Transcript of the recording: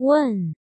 问